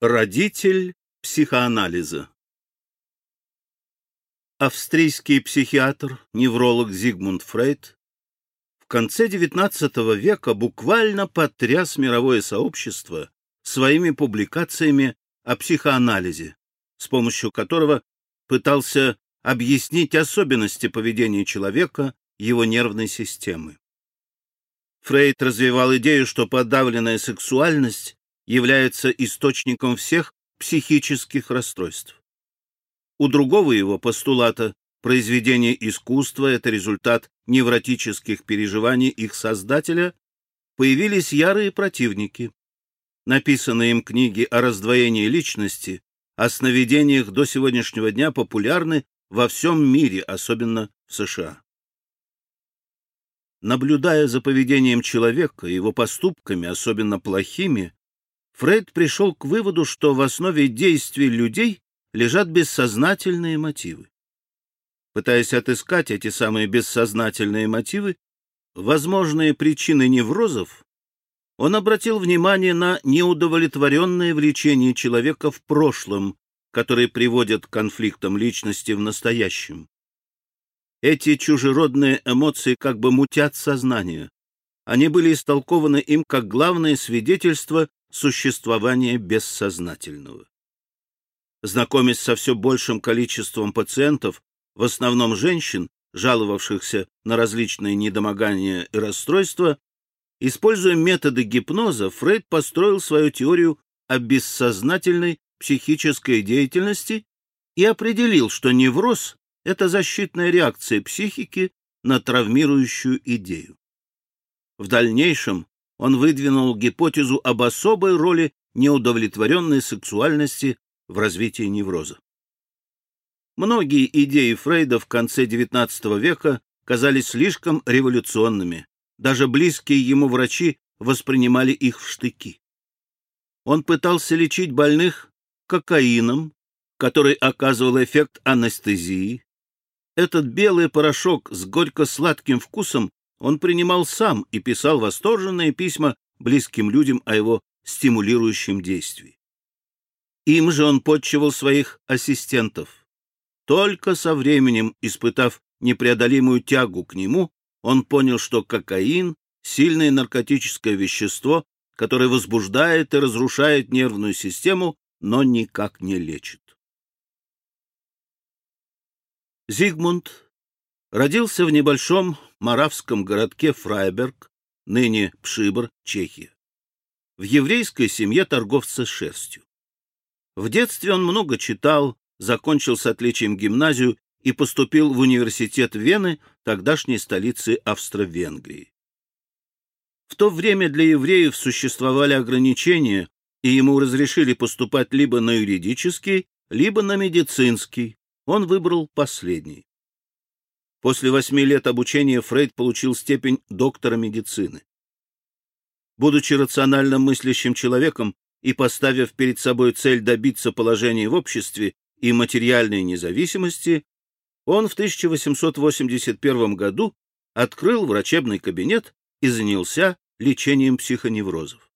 Родитель психоанализа Австрийский психиатр, невролог Зигмунд Фрейд в конце XIX века буквально потряс мировое сообщество своими публикациями о психоанализе, с помощью которого пытался объяснить особенности поведения человека, его нервной системы. Фрейд развивал идею, что подавленная сексуальность является источником всех психических расстройств. У другого его постулата произведение искусства — это результат невротических переживаний их создателя, появились ярые противники. Написанные им книги о раздвоении личности, о сновидениях до сегодняшнего дня популярны во всем мире, особенно в США. Наблюдая за поведением человека, его поступками, особенно плохими, Фрейд пришел к выводу, что в основе действий людей лежат бессознательные мотивы. Пытаясь отыскать эти самые бессознательные мотивы, возможные причины неврозов, он обратил внимание на неудовлетворенное влечение человека в прошлом, которые приводят к конфликтам личности в настоящем. Эти чужеродные эмоции как бы мутят сознание. Они были истолкованы им как главное свидетельство существования бессознательного. Знакомясь со все большим количеством пациентов, в основном женщин, жаловавшихся на различные недомогания и расстройства, используя методы гипноза, Фрейд построил свою теорию о бессознательной психической деятельности и определил, что невроз — это защитная реакция психики на травмирующую идею. В дальнейшем он выдвинул гипотезу об особой роли неудовлетворенной сексуальности в развитии невроза. Многие идеи Фрейда в конце XIX века казались слишком революционными. Даже близкие ему врачи воспринимали их в штыки. Он пытался лечить больных кокаином, который оказывал эффект анестезии. Этот белый порошок с горько-сладким вкусом он принимал сам и писал восторженные письма близким людям о его стимулирующем действии. Им же он подчивал своих ассистентов. Только со временем, испытав непреодолимую тягу к нему, он понял, что кокаин — сильное наркотическое вещество, которое возбуждает и разрушает нервную систему, но никак не лечит. Зигмунд родился в небольшом маравском городке Фрайберг, ныне Пшибр, Чехия, в еврейской семье торговца шерстью. В детстве он много читал, закончил с отличием гимназию и поступил в университет Вены, тогдашней столицы Австро-Венгрии. В то время для евреев существовали ограничения, и ему разрешили поступать либо на юридический, либо на медицинский. Он выбрал последний. После восьми лет обучения Фрейд получил степень доктора медицины. Будучи рационально мыслящим человеком и поставив перед собой цель добиться положения в обществе и материальной независимости, он в 1881 году открыл врачебный кабинет и занялся лечением психоневрозов.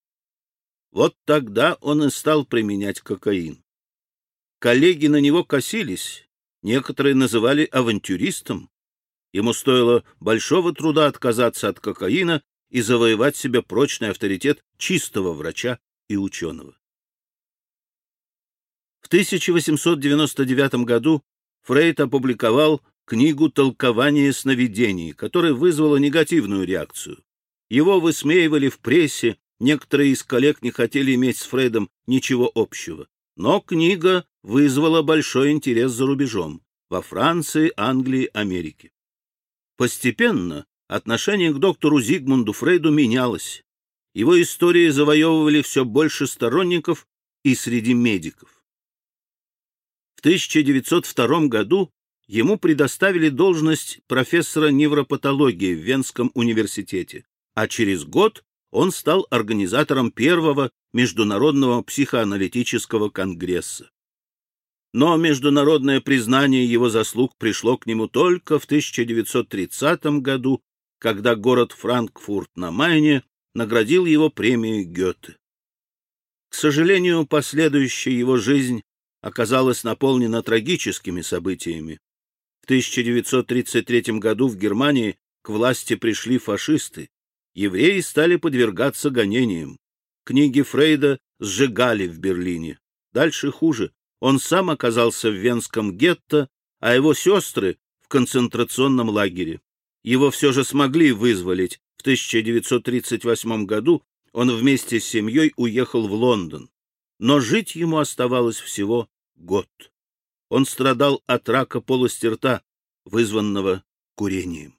Вот тогда он и стал применять кокаин. Коллеги на него косились, некоторые называли авантюристом, Ему стоило большого труда отказаться от кокаина и завоевать себе прочный авторитет чистого врача и ученого. В 1899 году Фрейд опубликовал книгу «Толкование сновидений», которая вызвала негативную реакцию. Его высмеивали в прессе, некоторые из коллег не хотели иметь с Фрейдом ничего общего. Но книга вызвала большой интерес за рубежом, во Франции, Англии, Америке. Постепенно отношение к доктору Зигмунду Фрейду менялось. Его истории завоевывали все больше сторонников и среди медиков. В 1902 году ему предоставили должность профессора невропатологии в Венском университете, а через год он стал организатором первого международного психоаналитического конгресса но международное признание его заслуг пришло к нему только в 1930 году, когда город Франкфурт на Майне наградил его премией Гёте. К сожалению, последующая его жизнь оказалась наполнена трагическими событиями. В 1933 году в Германии к власти пришли фашисты. Евреи стали подвергаться гонениям. Книги Фрейда сжигали в Берлине. Дальше хуже. Он сам оказался в венском гетто, а его сестры — в концентрационном лагере. Его все же смогли вызволить. В 1938 году он вместе с семьей уехал в Лондон. Но жить ему оставалось всего год. Он страдал от рака полости рта, вызванного курением.